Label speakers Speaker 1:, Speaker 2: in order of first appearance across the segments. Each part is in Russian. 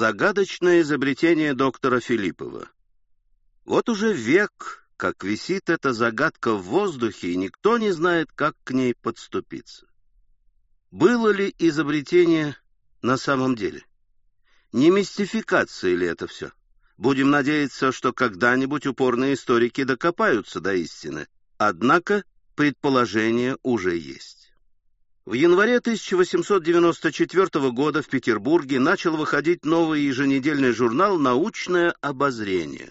Speaker 1: Загадочное изобретение доктора Филиппова. Вот уже век, как висит эта загадка в воздухе, и никто не знает, как к ней подступиться. Было ли изобретение на самом деле? Не мистификация ли это все? Будем надеяться, что когда-нибудь упорные историки докопаются до истины. Однако предположение уже есть. В январе 1894 года в Петербурге начал выходить новый еженедельный журнал «Научное обозрение».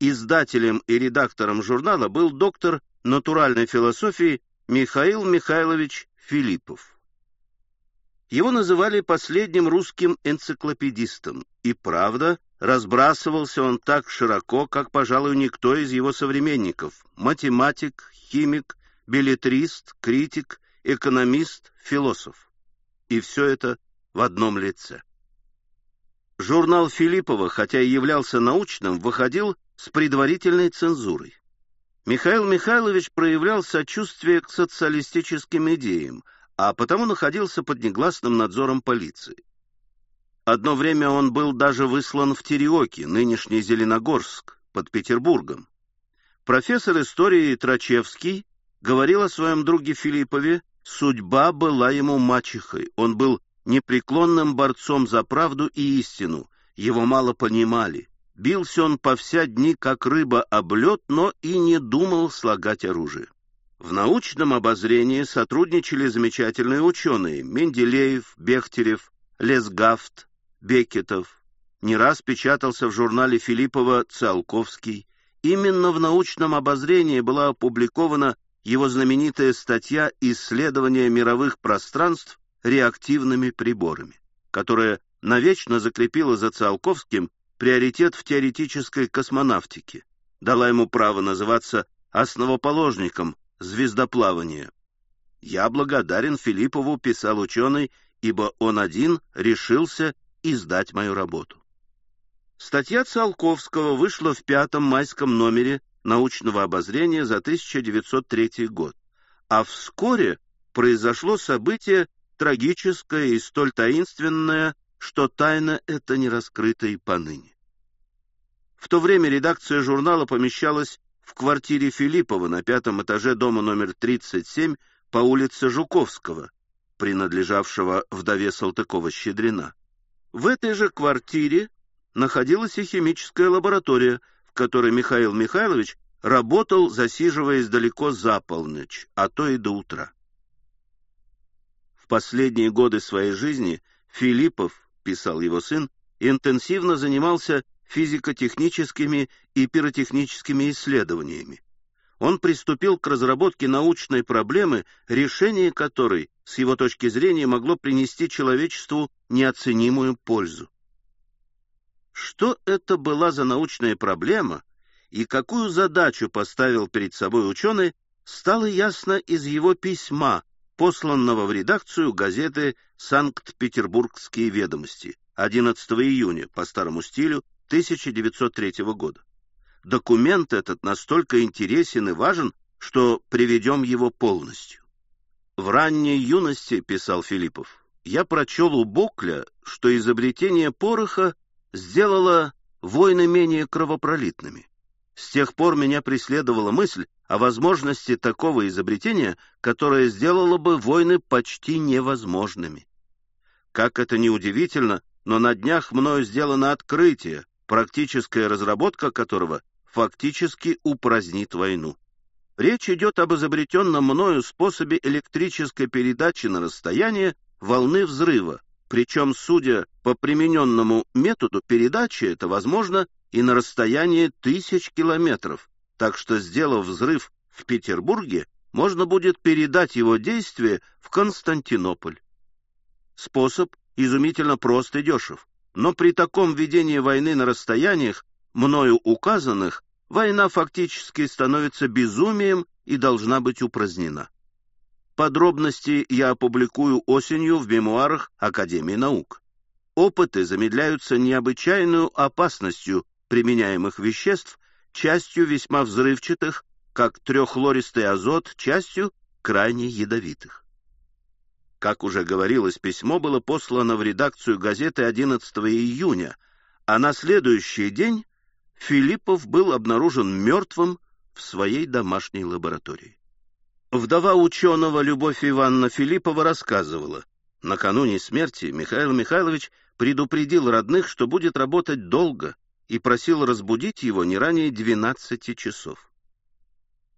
Speaker 1: Издателем и редактором журнала был доктор натуральной философии Михаил Михайлович Филиппов. Его называли последним русским энциклопедистом, и, правда, разбрасывался он так широко, как, пожалуй, никто из его современников – математик, химик, билетрист, критик – экономист, философ. И все это в одном лице. Журнал Филиппова, хотя и являлся научным, выходил с предварительной цензурой. Михаил Михайлович проявлял сочувствие к социалистическим идеям, а потому находился под негласным надзором полиции. Одно время он был даже выслан в Тереоки, нынешний Зеленогорск, под Петербургом. Профессор истории Трачевский говорил о своем друге Филиппове Судьба была ему мачехой, он был непреклонным борцом за правду и истину, его мало понимали. Бился он по вся дни, как рыба об лед, но и не думал слагать оружие. В научном обозрении сотрудничали замечательные ученые Менделеев, Бехтерев, Лесгафт, Бекетов. Не раз печатался в журнале Филиппова «Циолковский». Именно в научном обозрении была опубликована его знаменитая статья «Исследование мировых пространств реактивными приборами», которая навечно закрепила за Циолковским приоритет в теоретической космонавтике, дала ему право называться основоположником звездоплавания. «Я благодарен Филиппову», — писал ученый, «ибо он один решился издать мою работу». Статья Циолковского вышла в пятом майском номере научного обозрения за 1903 год. А вскоре произошло событие трагическое и столь таинственное, что тайна эта не раскрыта и поныне. В то время редакция журнала помещалась в квартире Филиппова на пятом этаже дома номер 37 по улице Жуковского, принадлежавшего вдове Салтыкова-Щедрина. В этой же квартире находилась и химическая лаборатория – которой Михаил Михайлович работал, засиживаясь далеко за полночь, а то и до утра. В последние годы своей жизни Филиппов, писал его сын, интенсивно занимался физико-техническими и пиротехническими исследованиями. Он приступил к разработке научной проблемы, решение которой, с его точки зрения, могло принести человечеству неоценимую пользу. Что это была за научная проблема и какую задачу поставил перед собой ученый, стало ясно из его письма, посланного в редакцию газеты «Санкт-Петербургские ведомости» 11 июня по старому стилю 1903 года. Документ этот настолько интересен и важен, что приведем его полностью. «В ранней юности, — писал Филиппов, — я прочел у Бокля, что изобретение пороха сделала войны менее кровопролитными. С тех пор меня преследовала мысль о возможности такого изобретения, которое сделало бы войны почти невозможными. Как это ни удивительно, но на днях мною сделано открытие, практическая разработка которого фактически упразднит войну. Речь идет об изобретенном мною способе электрической передачи на расстояние волны взрыва, причем, судя по примененному методу передачи, это возможно и на расстоянии тысяч километров, так что, сделав взрыв в Петербурге, можно будет передать его действие в Константинополь. Способ изумительно прост и дешев, но при таком ведении войны на расстояниях, мною указанных, война фактически становится безумием и должна быть упразднена. Подробности я опубликую осенью в мемуарах Академии наук. Опыты замедляются необычайную опасностью применяемых веществ, частью весьма взрывчатых, как трехлористый азот, частью крайне ядовитых. Как уже говорилось, письмо было послано в редакцию газеты 11 июня, а на следующий день Филиппов был обнаружен мертвым в своей домашней лаборатории. Вдова ученого Любовь Ивановна Филиппова рассказывала, накануне смерти Михаил Михайлович предупредил родных, что будет работать долго, и просил разбудить его не ранее 12 часов.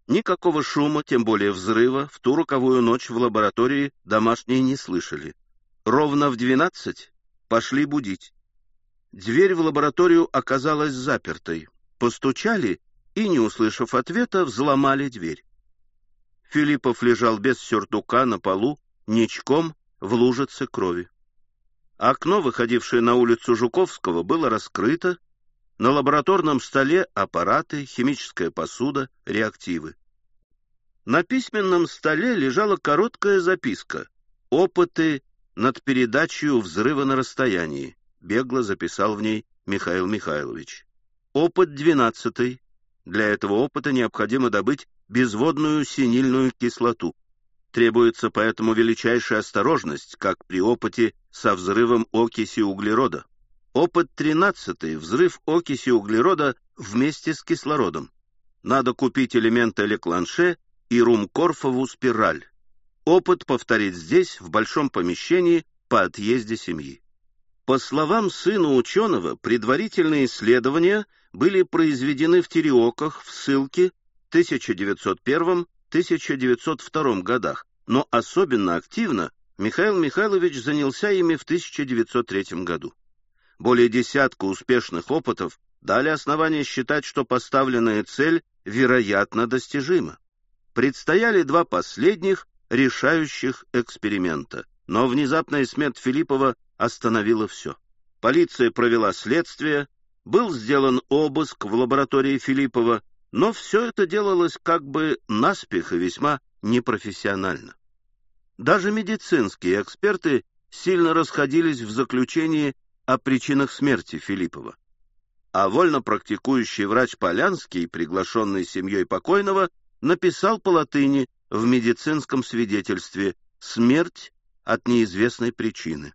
Speaker 1: Никакого шума, тем более взрыва, в ту роковую ночь в лаборатории домашние не слышали. Ровно в 12 пошли будить. Дверь в лабораторию оказалась запертой. Постучали и, не услышав ответа, взломали дверь. Филиппов лежал без сюртука на полу, ничком, в лужице крови. Окно, выходившее на улицу Жуковского, было раскрыто, на лабораторном столе аппараты, химическая посуда, реактивы. На письменном столе лежала короткая записка «Опыты над передачей взрыва на расстоянии», бегло записал в ней Михаил Михайлович. Опыт двенадцатый. Для этого опыта необходимо добыть безводную синильную кислоту. Требуется поэтому величайшая осторожность, как при опыте со взрывом окиси углерода. Опыт 13. Взрыв окиси углерода вместе с кислородом. Надо купить элементы Лекланше и румкорфову спираль. Опыт повторить здесь, в большом помещении, по отъезде семьи. По словам сына ученого, предварительные исследования были произведены в Тереоках, в ссылке 1901-1902 годах, но особенно активно Михаил Михайлович занялся ими в 1903 году. Более десятка успешных опытов дали основание считать, что поставленная цель вероятно достижима. Предстояли два последних решающих эксперимента, но внезапная смерть Филиппова остановила все. Полиция провела следствие, был сделан обыск в лаборатории Филиппова, но все это делалось как бы наспех и весьма непрофессионально. Даже медицинские эксперты сильно расходились в заключении о причинах смерти Филиппова. А вольно практикующий врач Полянский, приглашенный семьей покойного, написал по латыни в медицинском свидетельстве «Смерть от неизвестной причины».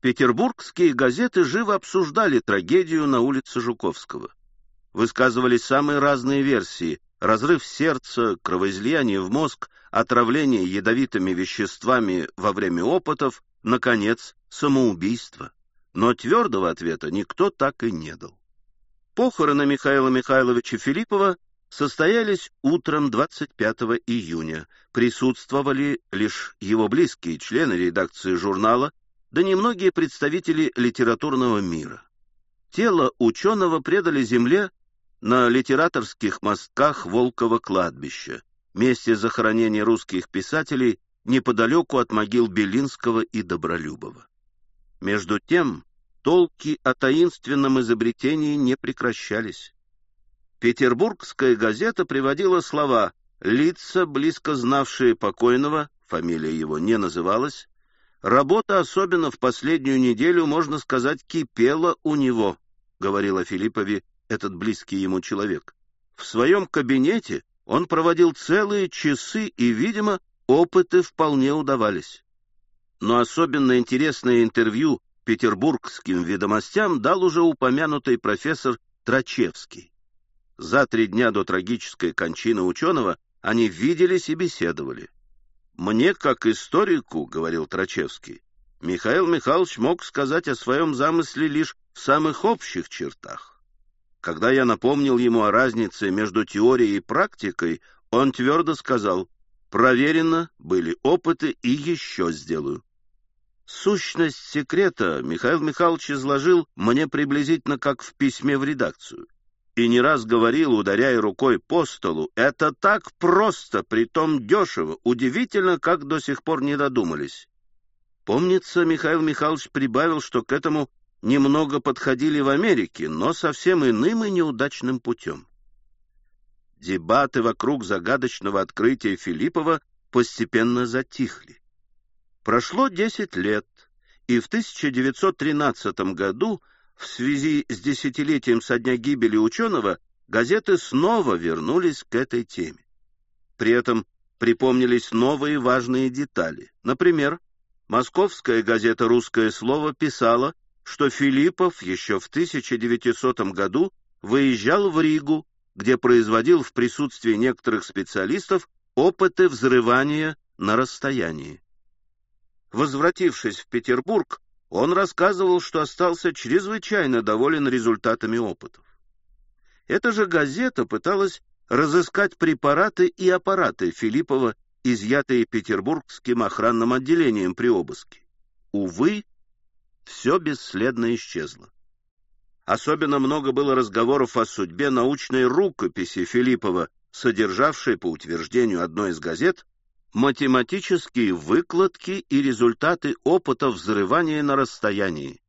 Speaker 1: Петербургские газеты живо обсуждали трагедию на улице Жуковского. Высказывались самые разные версии – разрыв сердца, кровоизлияние в мозг, отравление ядовитыми веществами во время опытов, наконец, самоубийство но твердого ответа никто так и не дал. Похороны Михаила Михайловича Филиппова состоялись утром 25 июня. Присутствовали лишь его близкие члены редакции журнала, да немногие представители литературного мира. Тело ученого предали земле на литераторских мостках Волкова кладбища, месте захоронения русских писателей неподалеку от могил Белинского и Добролюбова. Между тем, толки о таинственном изобретении не прекращались. Петербургская газета приводила слова «лица, близко знавшие покойного», фамилия его не называлась, «работа, особенно в последнюю неделю, можно сказать, кипела у него», говорил о Филиппове этот близкий ему человек. В своем кабинете он проводил целые часы, и, видимо, опыты вполне удавались. Но особенно интересное интервью петербургским ведомостям дал уже упомянутый профессор Трачевский. За три дня до трагической кончины ученого они виделись и беседовали. «Мне, как историку, — говорил Трачевский, — Михаил Михайлович мог сказать о своем замысле лишь в самых общих чертах. Когда я напомнил ему о разнице между теорией и практикой, он твердо сказал, «Проверено, были опыты и еще сделаю». Сущность секрета Михаил Михайлович изложил мне приблизительно как в письме в редакцию. И не раз говорил, ударяя рукой по столу, это так просто, притом дешево, удивительно, как до сих пор не додумались. Помнится, Михаил Михайлович прибавил, что к этому немного подходили в Америке, но совсем иным и неудачным путем. Дебаты вокруг загадочного открытия Филиппова постепенно затихли. Прошло 10 лет, и в 1913 году, в связи с десятилетием со дня гибели ученого, газеты снова вернулись к этой теме. При этом припомнились новые важные детали. Например, Московская газета «Русское слово» писала, что Филиппов еще в 1900 году выезжал в Ригу, где производил в присутствии некоторых специалистов опыты взрывания на расстоянии. Возвратившись в Петербург, он рассказывал, что остался чрезвычайно доволен результатами опытов. Эта же газета пыталась разыскать препараты и аппараты Филиппова, изъятые петербургским охранным отделением при обыске. Увы, все бесследно исчезло. Особенно много было разговоров о судьбе научной рукописи Филиппова, содержавшей, по утверждению одной из газет, математические выкладки и результаты опыта взрывания на расстоянии.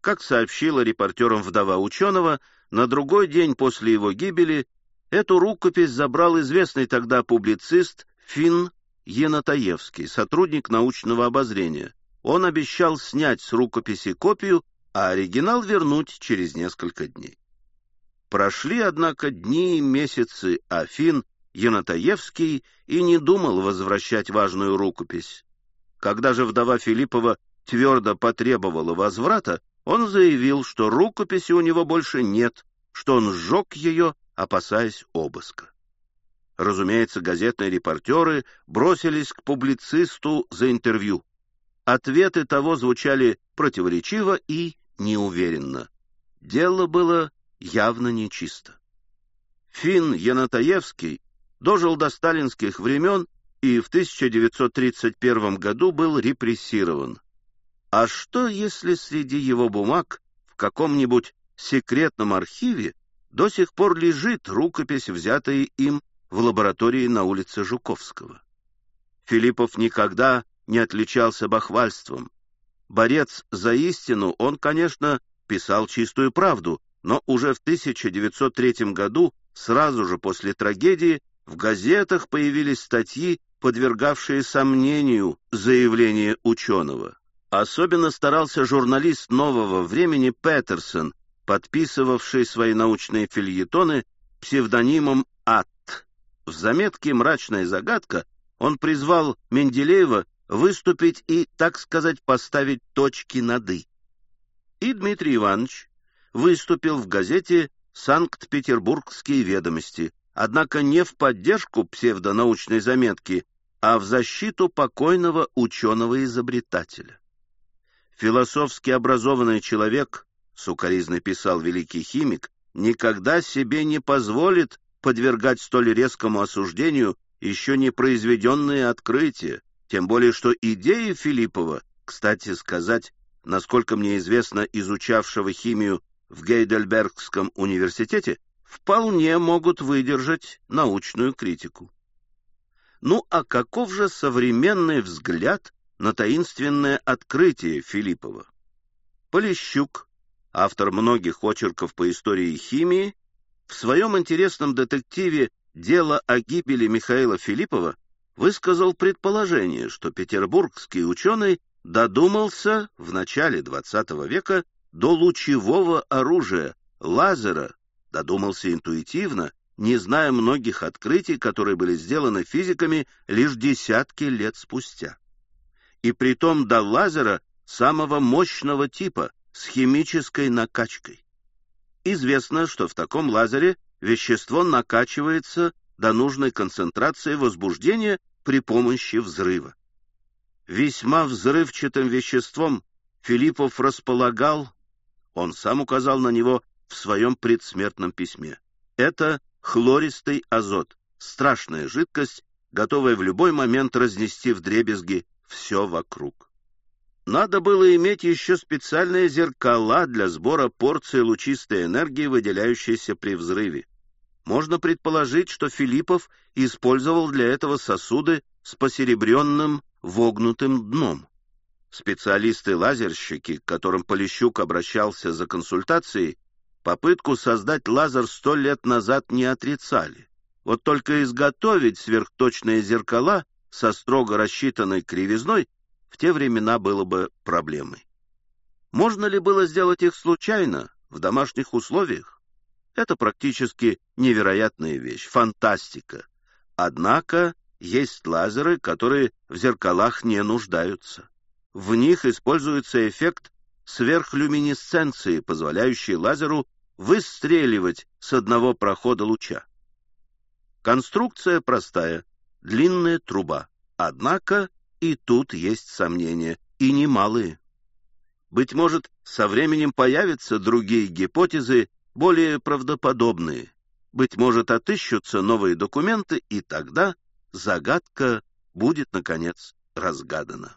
Speaker 1: Как сообщила репортерам вдова ученого, на другой день после его гибели эту рукопись забрал известный тогда публицист Финн Енатаевский, сотрудник научного обозрения. Он обещал снять с рукописи копию, а оригинал вернуть через несколько дней. Прошли, однако, дни и месяцы, а Финн Янатаевский и не думал возвращать важную рукопись. Когда же вдова Филиппова твердо потребовала возврата, он заявил, что рукописи у него больше нет, что он сжег ее, опасаясь обыска. Разумеется, газетные репортеры бросились к публицисту за интервью. Ответы того звучали противоречиво и неуверенно. Дело было явно нечисто. Финн Янатаевский дожил до сталинских времен и в 1931 году был репрессирован. А что, если среди его бумаг в каком-нибудь секретном архиве до сих пор лежит рукопись, взятая им в лаборатории на улице Жуковского? Филиппов никогда не отличался бахвальством. Борец за истину, он, конечно, писал чистую правду, но уже в 1903 году, сразу же после трагедии, в газетах появились статьи, подвергавшие сомнению заявления ученого. Особенно старался журналист нового времени Петерсон, подписывавший свои научные фильетоны псевдонимом Ат. В заметке «Мрачная загадка» он призвал Менделеева выступить и, так сказать, поставить точки над «и». И Дмитрий Иванович выступил в газете «Санкт-Петербургские ведомости», однако не в поддержку псевдонаучной заметки, а в защиту покойного ученого-изобретателя. Философски образованный человек, сукоризно писал великий химик, никогда себе не позволит подвергать столь резкому осуждению еще не произведенные открытия, тем более что идеи Филиппова, кстати сказать, насколько мне известно, изучавшего химию в Гейдельбергском университете, вполне могут выдержать научную критику. Ну а каков же современный взгляд на таинственное открытие Филиппова? Полищук, автор многих очерков по истории химии, в своем интересном детективе «Дело о гибели Михаила Филиппова» высказал предположение, что петербургский ученый додумался в начале XX века до лучевого оружия, лазера, додумался интуитивно, не зная многих открытий, которые были сделаны физиками лишь десятки лет спустя. И притом до лазера самого мощного типа, с химической накачкой. Известно, что в таком лазере вещество накачивается до нужной концентрации возбуждения при помощи взрыва. Весьма взрывчатым веществом Филиппов располагал, он сам указал на него в своем предсмертном письме. Это хлористый азот, страшная жидкость, готовая в любой момент разнести в дребезги все вокруг. Надо было иметь еще специальные зеркала для сбора порции лучистой энергии, выделяющейся при взрыве. Можно предположить, что Филиппов использовал для этого сосуды с посеребренным вогнутым дном. Специалисты-лазерщики, к которым Полищук обращался за консультацией, Попытку создать лазер сто лет назад не отрицали. Вот только изготовить сверхточные зеркала со строго рассчитанной кривизной в те времена было бы проблемой. Можно ли было сделать их случайно, в домашних условиях? Это практически невероятная вещь, фантастика. Однако есть лазеры, которые в зеркалах не нуждаются. В них используется эффект сверхлюминесценции, позволяющий лазеру выстреливать с одного прохода луча. Конструкция простая, длинная труба. Однако и тут есть сомнения, и немалые. Быть может, со временем появятся другие гипотезы, более правдоподобные. Быть может, отыщутся новые документы, и тогда загадка будет, наконец, разгадана.